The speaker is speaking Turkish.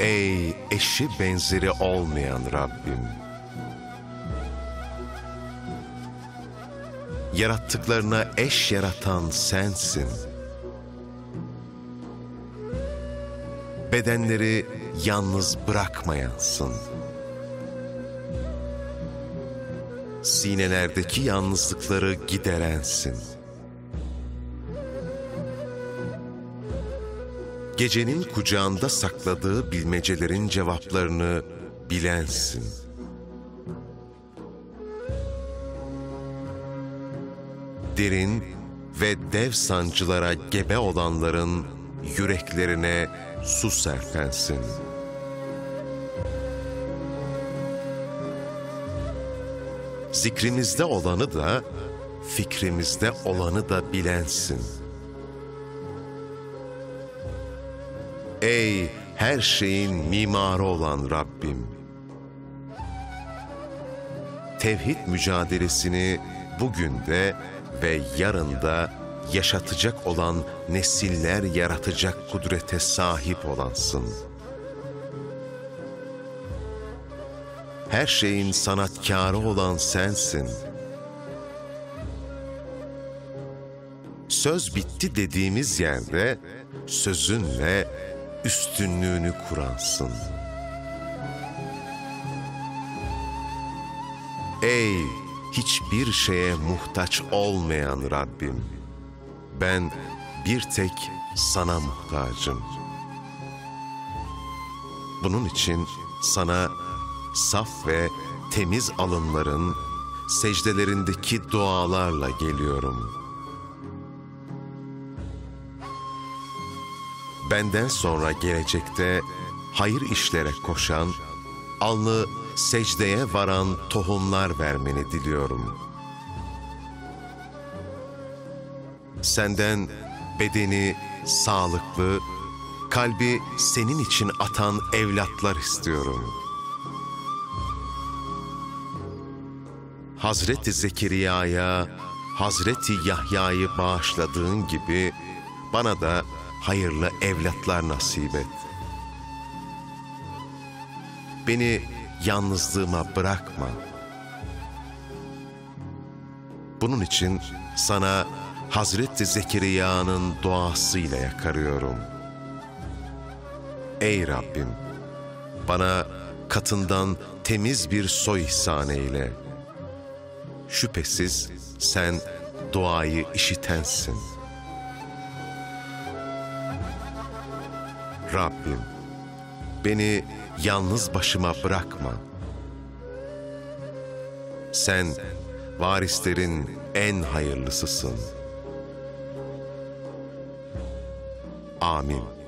Ey eşi benzeri olmayan Rabbim! Yarattıklarına eş yaratan sensin. Bedenleri yalnız bırakmayansın. Sinelerdeki yalnızlıkları giderensin. Gecenin kucağında sakladığı bilmecelerin cevaplarını bilensin. Derin ve dev sancılara gebe olanların yüreklerine su serpensin. Zikrimizde olanı da, fikrimizde olanı da bilensin. Ey her şeyin mimarı olan Rabbim! Tevhid mücadelesini bugün de ve yarın da yaşatacak olan nesiller yaratacak kudrete sahip olansın. Her şeyin sanatkarı olan sensin. Söz bitti dediğimiz yerde sözünle üstünlüğünü kuransın. Ey hiçbir şeye muhtaç olmayan Rabbim! Ben bir tek sana muhtacım. Bunun için sana saf ve temiz alınların secdelerindeki dualarla geliyorum. Benden sonra gelecekte hayır işlere koşan, alnı secdeye varan tohumlar vermeni diliyorum. Senden bedeni sağlıklı, kalbi senin için atan evlatlar istiyorum. Hazreti Zekeriya'ya, Hazreti Yahya'yı bağışladığın gibi bana da hayırlı evlatlar nasip et. Beni yalnızlığıma bırakma. Bunun için sana Hazreti Zekeriya'nın duasıyla yakarıyorum. Ey Rabbim! Bana katından temiz bir soy ihsan eyle. Şüphesiz sen duayı işitensin. Rabbim, beni yalnız başıma bırakma. Sen varislerin en hayırlısısın. Amin.